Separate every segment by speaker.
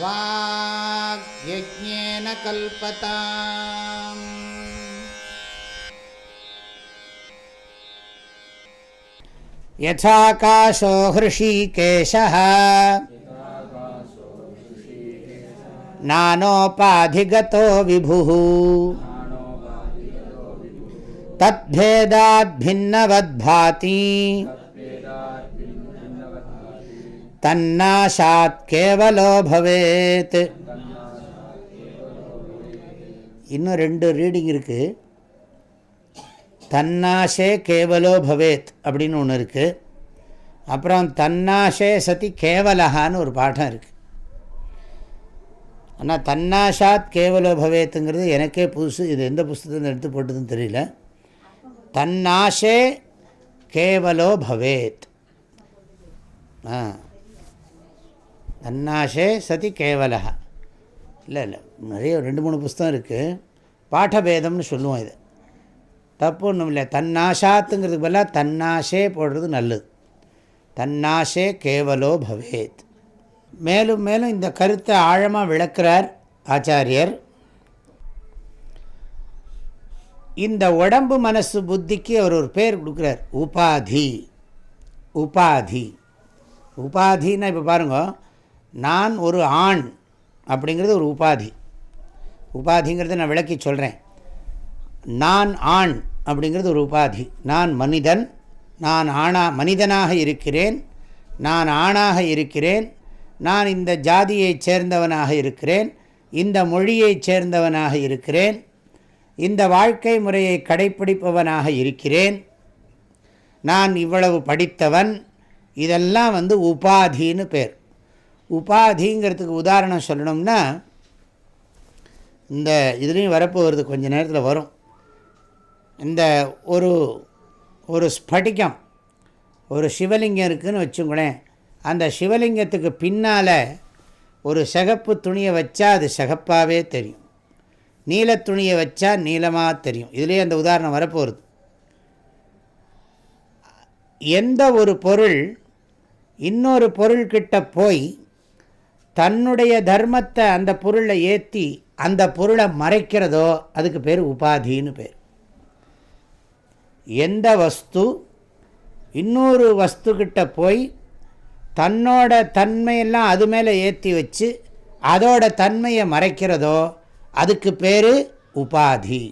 Speaker 1: वाग्यज्ञेन कल्पताम्। यथाकाशो हृषीकेशः। नानोपाधिगतो विभुः। तद्भेदाद्भिन्नवद्भाति। தன்னாஷாத் கேவலோ பவேத். இன்னும் ரெண்டு ரீடிங் இருக்குது தன்னாஷே கேவலோ பவேத் அப்படின்னு ஒன்று இருக்குது அப்புறம் தன்னாஷே சதி கேவலகான்னு ஒரு பாடம் இருக்குது ஆனால் தன்னாஷாத் கேவலோ பவேத்துங்கிறது எனக்கே புதுசு. இது எந்த புஸ்தகத்தில் எடுத்து போட்டதுன்னு தெரியல. தன்னாஷே கேவலோ பவேத். ஆ. தன்னாஷே சதி கேவலா இல்லை இல்லை நிறைய ரெண்டு மூணு புஸ்தகம் இருக்குது பாடபேதம்னு சொல்லுவோம் இது. தப்பு ஒன்றும் இல்லை. தன்னாஷாத்துங்கிறதுக்கு பதிலாக தன்னாஷே போடுறது நல்லது. தன்னாஷே கேவலோ பவேத். மேலும் மேலும் இந்த கருத்தை ஆழமாக விளக்கிறார் ஆச்சாரியர். இந்த உடம்பு மனசு புத்திக்கு அவர் ஒரு பேர் கொடுக்குறார். உபாதி. உபாதி. உபாதின்னா இப்போ பாருங்கள் நான் ஒரு ஆண் அப்படிங்கிறது ஒரு உபாதி. உபாதிங்கிறத நான் விளக்கி சொல்கிறேன் நான் ஆண் அப்படிங்கிறது ஒரு உபாதி. நான் மனிதன் நான் ஆணா மனிதனாக இருக்கிறேன். நான் ஆணாக இருக்கிறேன். நான் இந்த ஜாதியைச் சேர்ந்தவனாக இருக்கிறேன். இந்த மொழியைச் சேர்ந்தவனாக இருக்கிறேன். இந்த வாழ்க்கை முறையை கடைப்பிடிப்பவனாக இருக்கிறேன். நான் இவ்வளவு படித்தவன். இதெல்லாம் வந்து உபாதின்னு பேர். உபாதிங்கிறதுக்கு உதாரணம் சொல்லணும்னா இந்த இதுலேயும் வரப்போகிறது கொஞ்சம் நேரத்தில் வரும். இந்த ஒரு ஒரு ஸ்படிகம் ஒரு சிவலிங்கம் இருக்குதுன்னு வச்சுங்களேன் அந்த சிவலிங்கத்துக்கு பின்னால் ஒரு சிகப்பு துணியை வச்சா அது சிகப்பாகவே தெரியும். நீல துணியை வச்சா நீளமாக தெரியும். இதுலேயே அந்த உதாரணம் வரப்போகிறது எந்த ஒரு பொருள் இன்னொரு பொருள்கிட்ட போய் தன்னுடைய தர்மத்தை அந்த பொருளை ஏற்றி அந்த பொருளை மறைக்கிறதோ அதுக்கு பேர் உபாதின்னு பேர். எந்த வஸ்து இன்னொரு வஸ்துக்கிட்ட போய் தன்னோட தன்மையெல்லாம் அது மேலே ஏற்றி வச்சு அதோட தன்மையை மறைக்கிறதோ அதுக்கு பேர் உபாதி.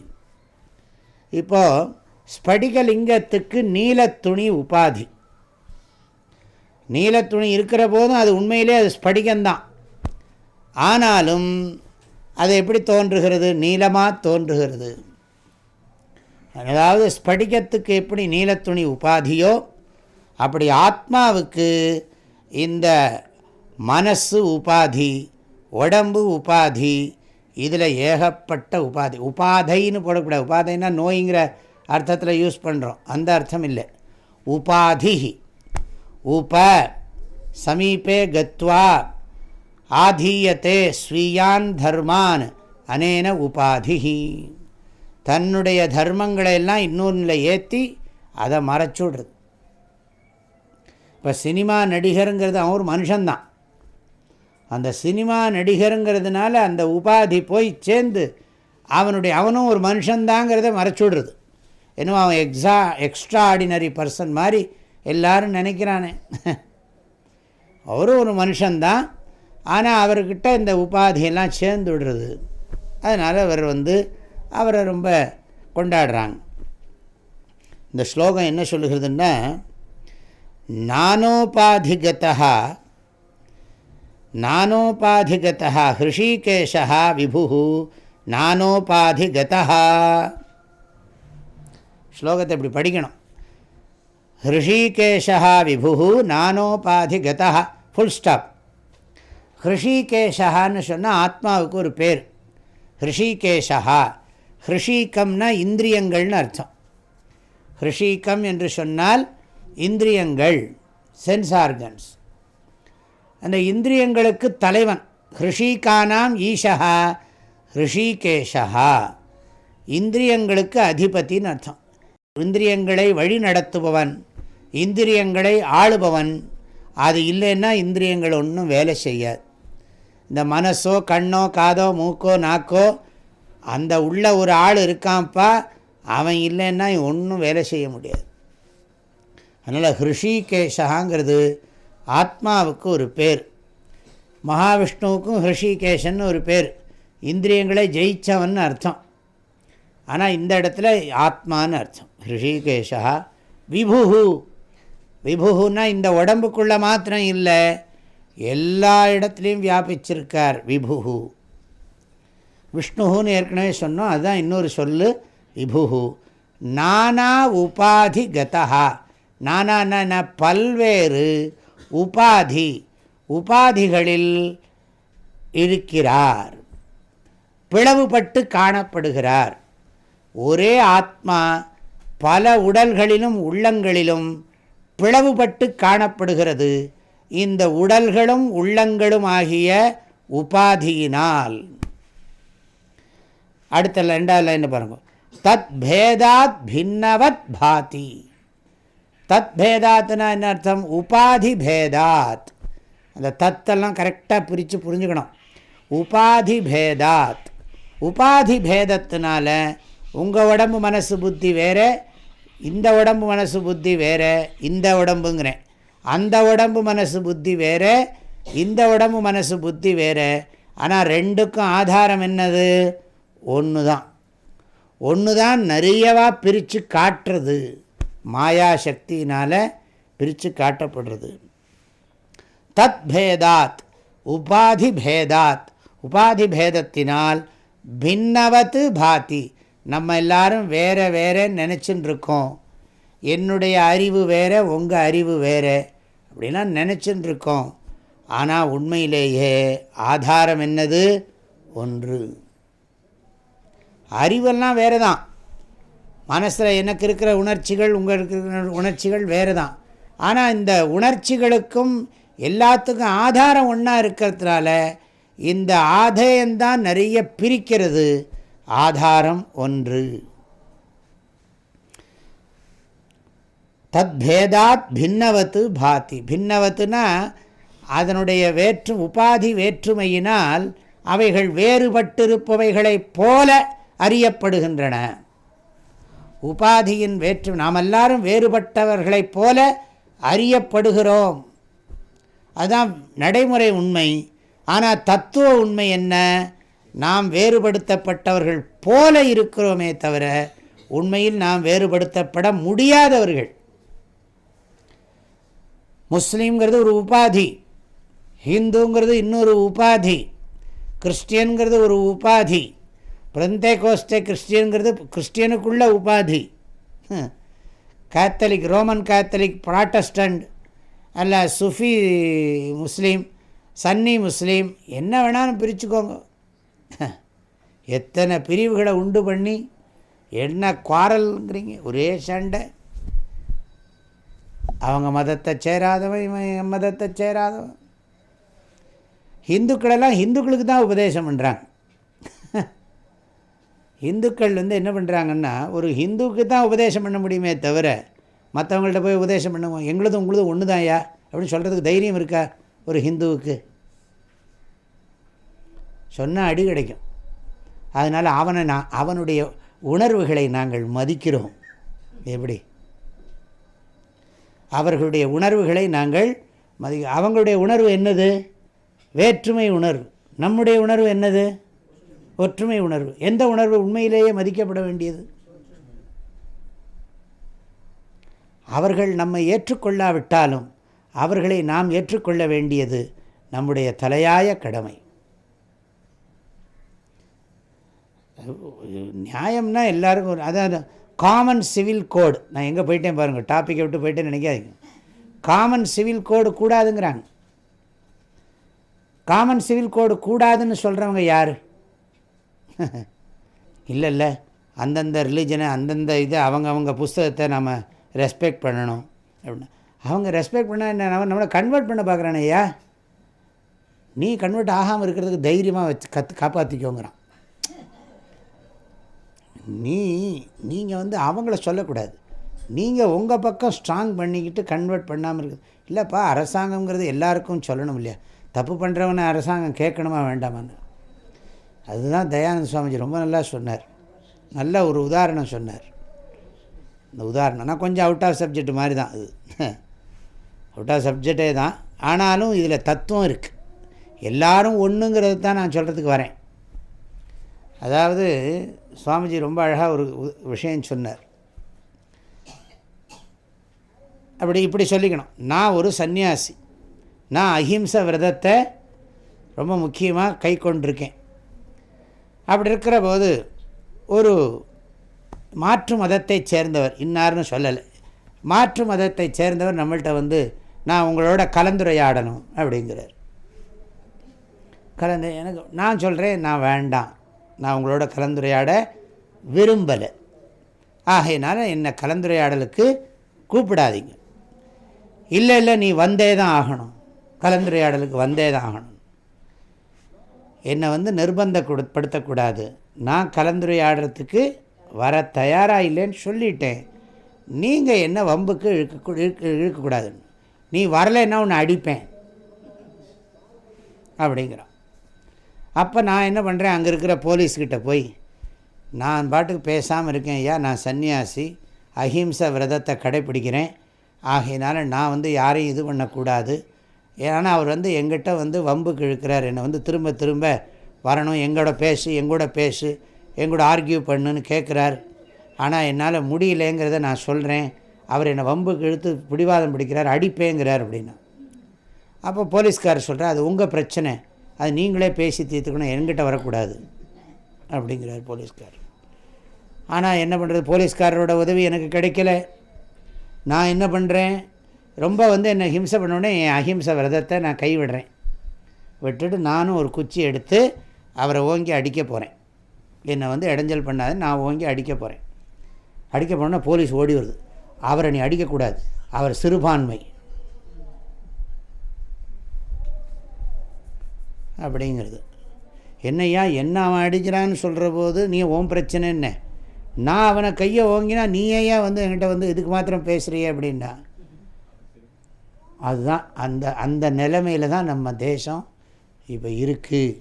Speaker 1: இப்போது ஸ்படிகலிங்கத்துக்கு நீலத்துணி உபாதி. நீலத்துணி இருக்கிற போதும் அது உண்மையிலே அது ஸ்படிகம்தான். ஆனாலும் அது எப்படி தோன்றுகிறது? நீளமாக தோன்றுகிறது. அதாவது ஸ்படிகத்துக்கு எப்படி நீலத்துணி உபாதியோ அப்படி ஆத்மாவுக்கு இந்த மனசு உபாதி உடம்பு உபாதி இதில் ஏகப்பட்ட உபாதி. உபாதைன்னு போடக்கூடாது. உபாதைன்னா நோய்ங்கிற அர்த்தத்தில் யூஸ் பண்ணுறோம் அந்த அர்த்தம் இல்லை. உபாதி உப சமீபே கத்வா. ஆதீயத்தே ஸ்வீயான் தர்மான் அனேன உபாதி தன்னுடைய தர்மங்களை எல்லாம் இன்னொன்றில் ஏற்றி அதை மறைச்சுடுறது. இப்போ சினிமா நடிகருங்கிறது அவன் ஒரு மனுஷன்தான். அந்த சினிமா நடிகருங்கிறதுனால அந்த உபாதி போய் சேர்ந்து அவனுடைய அவனும் ஒரு மனுஷன்தாங்கிறத மறைச்சுடுறது. இன்னும் அவன் எக்ஸா எக்ஸ்ட்ரா ஆர்டினரி பர்சன் மாதிரி எல்லாரும் நினைக்கிறானே. அவரும் ஒரு மனுஷன்தான். ஆனால் அவர்கிட்ட இந்த உபாதியெல்லாம் சேர்ந்து விடுறது அதனால் அவர் வந்து அவரை ரொம்ப கொண்டாடுறாங்க. இந்த ஸ்லோகம் என்ன சொல்லுகிறதுன்னா நானோபாதிகதா நானோபாதிகதா ஹிருஷிகேஷா விபு நானோபாதிகதா ஸ்லோகத்தை இப்படி படிக்கணும். ஹிருஷிகேஷா விபு நானோபாதிகதா ஃபுல் ஸ்டாப் ஹிருஷிகேஷகான்னு சொன்னால் ஆத்மாவுக்கு ஒரு பேர். ஹிருஷிகேஷகா ஹிருஷிகம்னா இந்திரியங்கள்னு அர்த்தம். ஹிருஷிகம் என்று சொன்னால் இந்திரியங்கள் சென்ஸ் ஆர்கன்ஸ் அந்த இந்திரியங்களுக்கு தலைவன் ஹிருஷிகானாம் ஈஷா ஹிருஷிகேஷா இந்திரியங்களுக்கு அதிபத்தின்னு அர்த்தம். இந்திரியங்களை வழி நடத்துபவன் இந்திரியங்களை ஆளுபவன். அது இல்லைன்னா இந்திரியங்கள் ஒன்றும் வேலை செய்யாது. இந்த மனசோ கண்ணோ காதோ மூக்கோ நாக்கோ அந்த உள்ள ஒரு ஆள் இருக்கான்ப்பா அவன் இல்லைன்னா ஒன்றும் வேலை செய்ய முடியாது. அதனால் ஹிருஷிகேஷாங்கிறது ஆத்மாவுக்கு ஒரு பேர். மகாவிஷ்ணுவுக்கும் ஹிருஷிகேஷன் ஒரு பேர். இந்திரியங்களை ஜெயித்தவன் அர்த்தம். ஆனால் இந்த இடத்துல ஆத்மான்னு அர்த்தம். ஹிருஷிகேஷா விபுகு விபுகுன்னா இந்த உடம்புக்குள்ளே மாத்திரம் இல்லை எல்லா இடத்துலையும் வியாபிச்சிருக்கார் விபுகு விஷ்ணுன்னு ஏற்கனவே சொன்னோம் அதுதான் இன்னொரு சொல்லு விபுகு நானா உபாதி கதா நானா பல்வேறு உபாதி உபாதிகளில் இருக்கிறார். பிளவுபட்டு காணப்படுகிறார். ஒரே ஆத்மா பல உடல்களிலும் உள்ளங்களிலும் பிளவுபட்டு காணப்படுகிறது. இந்த உடல்களும் உள்ளங்களும் ஆகிய உபாதியினால். அடுத்த ரெண்டாவது லைன் பாருங்க. தத் பேதாத் பின்னவத் பாதி. தத் பேதாத்னா என்ன அர்த்தம்? உபாதி பேதாத். அந்த தத்தெல்லாம் கரெக்டாக பிரித்து புரிஞ்சுக்கணும். உபாதி பேதாத். உபாதி பேதத்தினால உங்கள் உடம்பு மனசு புத்தி வேறு இந்த உடம்பு மனசு புத்தி வேறு இந்த உடம்புங்கிறேன். அந்த உடம்பு மனசு புத்தி வேறு இந்த உடம்பு மனசு புத்தி வேறு. ஆனால் ரெண்டுக்கும் ஆதாரம் என்னது? ஒன்று தான் ஒன்று தான் நிறையவாக பிரித்து காட்டுறது. மாயா சக்தியினால் பிரித்து காட்டப்படுறது. தத் பேதாத் உபாதி பேதாத். உபாதி பேதத்தினால் பின்னவத்து பாதி. நம்ம எல்லாரும் வேறு வேறு நினச்சின்னு இருக்கோம். என்னுடைய அறிவு வேறு உங்கள் அறிவு வேறு அப்படிலாம் நினச்சின்னு இருக்கோம் ஆனால் உண்மையிலேயே ஆதாரம் என்னது? ஒன்று. அறிவெல்லாம் வேறு தான் மனசில் எனக்கு இருக்கிற உணர்ச்சிகள் உங்களுக்கு இருக்கிற உணர்ச்சிகள் வேறு தான் ஆனால் இந்த உணர்ச்சிகளுக்கும் எல்லாத்துக்கும் ஆதாரம் ஒன்றா இருக்கிறதுனால இந்த ஆதயம்தான் நிறைய பிரிக்கிறது. ஆதாரம் ஒன்று. தத் பேதாத் பின்னவத்து பாதி. பின்னவத்துனா அதனுடைய வேற்று உபாதி வேற்றுமையினால் அவைகள் வேறுபட்டிருப்பவைகளைப் போல அறியப்படுகின்றன. உபாதியின் வேற்று நாம் எல்லாரும் வேறுபட்டவர்களைப் போல அறியப்படுகிறோம். அதுதான் நடைமுறை உண்மை. ஆனால் தத்துவ உண்மை என்ன? நாம் வேறுபடுத்தப்பட்டவர்கள் போல இருக்கிறோமே தவிர உண்மையில் நாம் வேறுபடுத்தப்பட முடியாதவர்கள். முஸ்லீம்ங்கிறது ஒரு உபாதி. ஹிந்துங்கிறது இன்னொரு உபாதி. கிறிஸ்டியனுங்கிறது ஒரு உபாதி. பிரந்தே கோஸ்டே கிறிஸ்டியனுங்கிறது கிறிஸ்டியனுக்குள்ள உபாதி. கேத்தலிக் ரோமன் கேத்தலிக் ப்ராட்டஸ்டண்ட் அல்ல சுஃபி முஸ்லீம் சன்னி முஸ்லீம் என்ன வேணாலும் பிரிச்சுக்கோங்க. எத்தனை பிரிவுகளை உண்டு பண்ணி என்ன குவாரல்ங்கிறீங்க ஒரே சண்டை. அவங்க மதத்தை சேராதவன் இவன் மதத்தை சேராதவன். ஹிந்துக்களெல்லாம் ஹிந்துக்களுக்கு தான் உபதேசம் பண்ணுறாங்க ஹிந்துக்கள் வந்து என்ன பண்ணுறாங்கன்னா ஒரு ஹிந்துவுக்கு தான் உபதேசம் பண்ண முடியுமே தவிர மற்றவங்கள்ட்ட போய் உபதேசம் பண்ணுவோம் எங்களுது உங்களுது ஒன்று தான்யா அப்படின்னு சொல்கிறதுக்கு தைரியம் இருக்கா? ஒரு ஹிந்துவுக்கு சொன்னால் அடி கிடைக்கும். அதனால் அவனை நான் அவனுடைய உணர்வுகளை நாங்கள் மதிக்கிறோம். எப்படி? அவர்களுடைய உணர்வுகளை நாங்கள் மதி அவங்களுடைய உணர்வு என்னது? வேற்றுமை உணர்வு. நம்முடைய உணர்வு என்னது? ஒற்றுமை உணர்வு. எந்த உணர்வு உண்மையிலேயே மதிக்கப்பட வேண்டியது? அவர்கள் நம்மை ஏற்றுக்கொள்ளாவிட்டாலும் அவர்களை நாம் ஏற்றுக்கொள்ள வேண்டியது நம்முடைய தலையாய கடமை. நியாயம்னா எல்லாருக்கும் அதான். காமன் சிவில் கோடு நான் எங்கே போயிட்டேன் பாருங்கள் டாப்பிக்கை விட்டு போயிட்டேன்னு நினைக்காதீங்க. காமன் சிவில் கோடு கூடாதுங்கிறாங்க. காமன் சிவில் கோடு கூடாதுன்னு சொல்கிறவங்க யார்? இல்லை இல்லை. அந்தந்த ரிலீஜனை அந்தந்த இது அவங்க அவங்க புஸ்தகத்தை நம்ம ரெஸ்பெக்ட் பண்ணணும். அப்படின்னா. அவங்க ரெஸ்பெக்ட் பண்ணால் என்ன நம்ம நம்மளை கன்வெர்ட் பண்ண பார்க்குறானே ஐயா? நீ கன்வெர்ட் ஆகாமல் இருக்கிறதுக்கு தைரியமாக வச்சு கற்று காப்பாற்றிக்கோங்கிறான் நீ நீங்கள் வந்து அவங்கள சொல்லக்கூடாது. நீங்கள் உங்கள் பக்கம் ஸ்ட்ராங் பண்ணிக்கிட்டு கன்வெர்ட் பண்ணாமல் இருக்குது இல்லைப்பா அரசாங்கங்கிறது எல்லாருக்கும் சொல்லணும் இல்லையா? தப்பு பண்ணுறவனை அரசாங்கம் கேட்கணுமா வேண்டாமான்னு? அதுதான் தயானந்த சுவாமிஜி ரொம்ப நல்லா சொன்னார். நல்ல ஒரு உதாரணம் சொன்னார். இந்த உதாரணம்னா கொஞ்சம் அவுட் ஆஃப் சப்ஜெக்ட் மாதிரி தான் அது. அவுட் ஆஃப் சப்ஜெக்டே தான் ஆனாலும் இதில் தத்துவம் இருக்குது எல்லோரும் ஒன்றுங்கிறது தான் நான் சொல்கிறதுக்கு வரேன். அதாவது சுவாமிஜி ரொம்ப அழகாக ஒரு உ- விஷயம் சொன்னார். அப்படி இப்படி சொல்லிக்கணும். நான் ஒரு சந்நியாசி. நான் அஹிம்ச விரதத்தை ரொம்ப முக்கியமாக கை கொண்டிருக்கேன். அப்படி இருக்கிற போது ஒரு மாற்று மதத்தைச் சேர்ந்தவர் இன்னார்னு சொல்லலை. மாற்று மதத்தைச் சேர்ந்தவர் நம்மள்கிட்ட வந்து நான் உங்களோட கலந்துரையாடணும் அப்படிங்கிறார். கலந்து எனக்கு நான் சொல்கிறேன் நான் வேண்டாம். நான் உங்களோட கலந்துரையாட விரும்பலை. ஆகையினால என்னை கலந்துரையாடலுக்கு கூப்பிடாதீங்க. இல்லை இல்லை நீ வந்தே தான் ஆகணும். கலந்துரையாடலுக்கு வந்தே தான் ஆகணும். என்னை வந்து நிர்பந்தப்படுத்தக்கூடாது. நான் கலந்துரையாடுறதுக்கு வர தயாராக இல்லைன்னு சொல்லிட்டேன். நீங்கள் என்ன வம்புக்கு இழுக்க இழுக்க இழுக்கக்கூடாதுன்னு. நீ வரலைன்னா உன்னை அடிப்பேன். அப்படிங்கிறான் அப்போ நான் என்ன பண்ணுறேன் அங்கே இருக்கிற போலீஸ்கிட்ட போய் நான் பாட்டுக்கு பேசாமல் இருக்கேன் ஐயா நான் சன்னியாசி அஹிம்சை விரதத்தை கடைப்பிடிக்கிறேன் ஆகையினால நான் வந்து யாரையும் இது பண்ணக்கூடாது. ஏன்னா அவர் வந்து எங்கிட்ட வந்து வம்புக்கு இழுக்கிறார் என்னை வந்து திரும்ப திரும்ப வரணும். எங்கூட பேசு எங்கூட பேசு எங்கூட ஆர்கியூ பண்ணுன்னு கேட்குறார் ஆனால் என்னால் முடியலேங்கிறத நான் சொல்கிறேன் அவர் என்னை வம்புக்கு இழுத்து பிடிவாதம் பிடிக்கிறார் அடிப்பேங்கிறார் அப்படின்னா. அப்போ போலீஸ்காரர் சொல்கிறார் அது உங்கள் பிரச்சனை. அது நீங்களே பேசி தீர்த்துக்கணும் என்கிட்ட வரக்கூடாது அப்படிங்கிறார் போலீஸ்கார். ஆனால் என்ன பண்ணுறது போலீஸ்காரரோட உதவி எனக்கு கிடைக்கல. நான் என்ன பண்ணுறேன் ரொம்ப வந்து என்னை ஹிம்சை பண்ணோடனே என் அஹிம்சை விரதத்தை நான் கைவிடுறேன். விட்டுட்டு நானும் ஒரு குச்சி எடுத்து அவரை ஓங்கி அடிக்க போகிறேன் என்னை வந்து இடைஞ்சல் பண்ணாது நான் ஓங்கி அடிக்க போகிறேன் அடிக்க போனால் போலீஸ் ஓடி வருது அவரை நீ அடிக்கக்கூடாது. அவர் சிறுபான்மை. அப்படிங்கிறது. என்னய்யா என்ன அவன் அடிக்கிறான்னு சொல்கிற போது நீ ஓம் பிரச்சனை என்ன? நான் அவனை கையை ஓங்கினா நீயே ஏன் வந்து என்கிட்ட வந்து இதுக்கு மாத்திரம் பேசுகிறியே அப்படின்னா அதுதான் அந்த அந்த நிலைமையில தான் நம்ம தேசம் இப்போ இருக்குது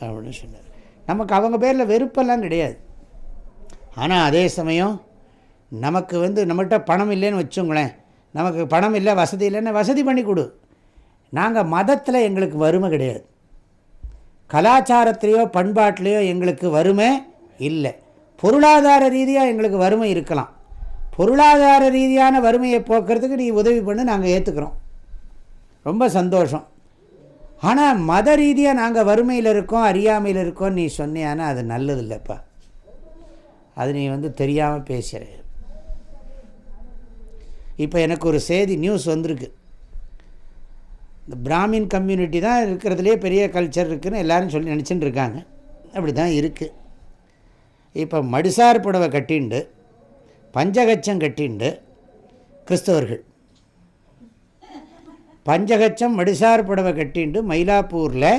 Speaker 1: அப்படின்னு சொன்னார். நமக்கு அவங்க பேரில் வெறுப்பெல்லாம் கிடையாது. ஆனால் அதே சமயம் நமக்கு வந்து நம்மகிட்ட பணம் இல்லைன்னு வச்சுங்களேன். நமக்கு பணம் இல்லை வசதி இல்லைன்னு வசதி பண்ணி கொடு. நாங்கள் மதத்தில் எங்களுக்கு வறுமை கிடையாது. கலாச்சாரத்திலேயோ பண்பாட்டிலேயோ எங்களுக்கு வறுமை இல்லை. பொருளாதார ரீதியாக எங்களுக்கு வறுமை இருக்கலாம். பொருளாதார ரீதியான வறுமையை போக்குறதுக்கு நீ உதவி பண்ணு நாங்கள் ஏற்றுக்கிறோம் ரொம்ப சந்தோஷம். ஆனால் மத ரீதியாக நாங்கள் வறுமையில் இருக்கோம் அறியாமையில் இருக்கோம் நீ சொன்னியானா அது நல்லது இல்லைப்பா அது நீ வந்து தெரியாமல் பேசுகிற இப்போ எனக்கு ஒரு செய்தி நியூஸ் வந்திருக்கு. இந்த பிராமின் கம்யூனிட்டி தான் இருக்கிறதுலே பெரிய கல்ச்சர் இருக்குதுன்னு எல்லாரும் சொல்லி நினச்சிட்டு இருக்காங்க. அப்படி தான் இருக்குது இப்போ மடிசார் புடவை கட்டிண்டு பஞ்சகச்சம் கட்டிண்டு கிறிஸ்தவர்கள். பஞ்சகச்சம் மடிசார் புடவை கட்டிண்டு மயிலாப்பூரில்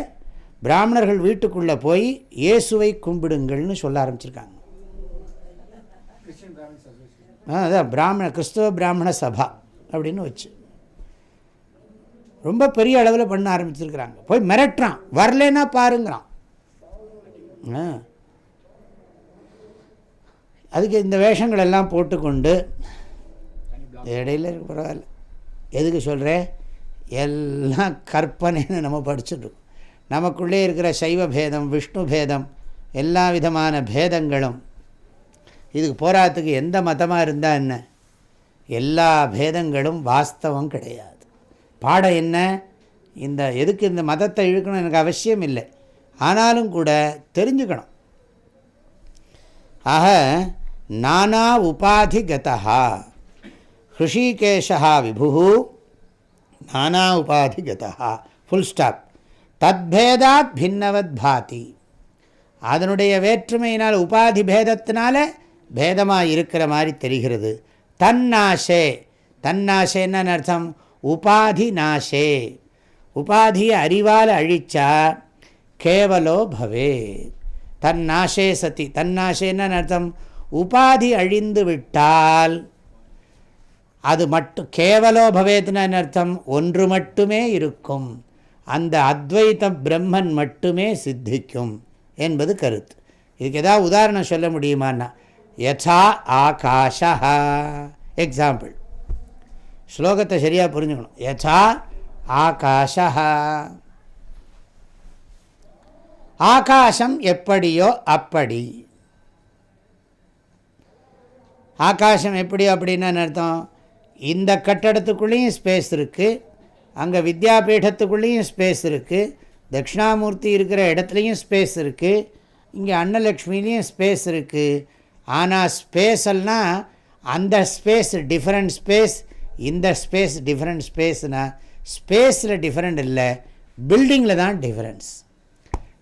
Speaker 1: பிராமணர்கள் வீட்டுக்குள்ளே போய் இயேசுவை கும்பிடுங்கள்னு சொல்ல ஆரம்பிச்சிருக்காங்க. அதான் பிராமண கிறிஸ்தவ பிராமண சபா அப்படின்னு வச்சு. ரொம்ப பெரிய அளவில் பண்ண ஆரம்பிச்சிருக்கிறாங்க. போய் மிரட்டுறான். வரலன்னா பாருங்கிறான். ஆ. அதுக்கு இந்த வேஷங்கள் எல்லாம் போட்டுக்கொண்டு இடையில இருக்க பரவாயில்ல. எதுக்கு சொல்கிறேன் எல்லாம் கற்பனைன்னு நம்ம படிச்சுட்ருக்கோம். நமக்குள்ளே இருக்கிற சைவ பேதம் விஷ்ணு பேதம் எல்லா விதமான பேதங்களும் இதுக்கு போராட்டத்துக்கு எந்த மதமாக இருந்தால் என்ன? எல்லா பேதங்களும் வாஸ்தவம் கிடையாது. பாடம் என்ன? இந்த எதுக்கு இந்த மதத்தை இழுக்கணும் எனக்கு அவசியம் இல்லை. ஆனாலும் கூட தெரிஞ்சுக்கணும். ஆக நானா உபாதி கதா ஹிருஷிகேஷா விபு நானா உபாதி கதா ஃபுல் ஸ்டாப் தத்பேதாத் பின்னவத் பாதி. அதனுடைய வேற்றுமையினால் உபாதி பேதத்தினால பேதமாக இருக்கிற மாதிரி தெரிகிறது. தன்னாசே. தன்னாசே அர்த்தம்? உபாதி நாசே உபாதியை அறிவால் அழிச்சா கேவலோ பவே. தன்னாசே சதி தன்னாசேன்னு அர்த்தம்? உபாதி அழிந்து விட்டால் அது மட்டும் கேவலோ பவேத்னு அர்த்தம்? ஒன்று மட்டுமே இருக்கும். அந்த அத்வைத பிரம்மன் மட்டுமே சித்திக்கும் என்பது கருத்து. இதுக்கு ஏதாவது உதாரணம் சொல்ல முடியுமான்னா யசா ஆகாஷா எக்ஸாம்பிள் ஸ்லோகத்தை சரியாக புரிஞ்சுக்கணும். யசா ஆகாஷா ஆகாசம் எப்படியோ அப்படி. ஆகாசம் எப்படி அப்படின்னா அர்த்தம்? இந்த கட்டடத்துக்குள்ளேயும் ஸ்பேஸ் இருக்குது அங்கே வித்யாபீடத்துக்குள்ளேயும் ஸ்பேஸ் இருக்குது தட்சிணாமூர்த்தி இருக்கிற இடத்துலையும் ஸ்பேஸ் இருக்குது இங்கே அன்னலக்ஷ்மிலையும் ஸ்பேஸ் இருக்குது ஆனால் ஸ்பேஸ் எல்லாம் அந்த ஸ்பேஸ் டிஃப்ரெண்ட் ஸ்பேஸ் இந்த ஸ்பேஸ் டிஃப்ரெண்ட் ஸ்பேஸ்னால் ஸ்பேஸில் டிஃப்ரெண்ட் இல்லை பில்டிங்கில் தான் டிஃப்ரென்ஸ்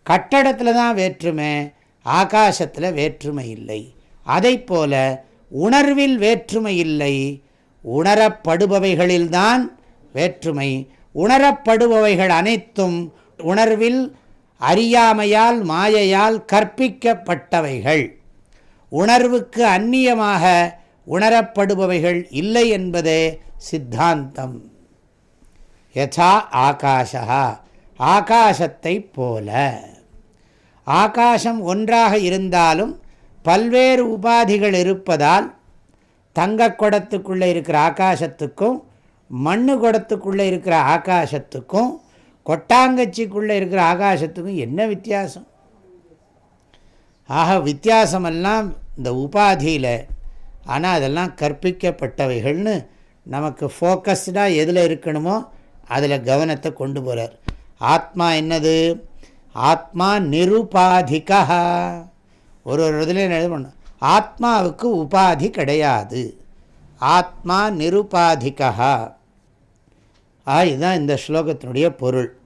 Speaker 1: கட்டடத்தில் தான் வேற்றுமை ஆகாசத்தில் வேற்றுமை இல்லை. அதை போல உணர்வில் வேற்றுமை இல்லை உணரப்படுபவைகளில்தான் வேற்றுமை. உணரப்படுபவைகள் அனைத்தும் உணர்வில் அறியாமையால் மாயையால் கற்பிக்கப்பட்டவைகள். உணர்வுக்கு அந்நியமாக உணரப்படுபவைகள் இல்லை என்பதே சித்தாந்தம். யசா ஆகாஷா ஆகாசத்தை போல. ஆகாசம் ஒன்றாக இருந்தாலும் பல்வேறு உபாதிகள் இருப்பதால் தங்க குடத்துக்குள்ளே இருக்கிற ஆகாசத்துக்கும் மண்ணு குடத்துக்குள்ளே இருக்கிற ஆகாசத்துக்கும் கொட்டாங்கச்சிக்குள்ளே இருக்கிற ஆகாசத்துக்கும் என்ன வித்தியாசம்? ஆக வித்தியாசமெல்லாம் இந்த உபாதியில் ஆனால் அதெல்லாம் கற்பிக்கப்பட்டவைகள்னு நமக்கு ஃபோக்கஸ்டாக எதில் இருக்கணுமோ அதில் கவனத்தை கொண்டு போகிறார் ஆத்மா என்னது? ஆத்மா நிருபாதிகா. ஒரு ஒரு இதில் எழுத பண்ணும் ஆத்மாவுக்கு உபாதி கிடையாது. ஆத்மா நிருபாதிகா. ஆ இதுதான் இந்த ஸ்லோகத்தினுடைய பொருள்.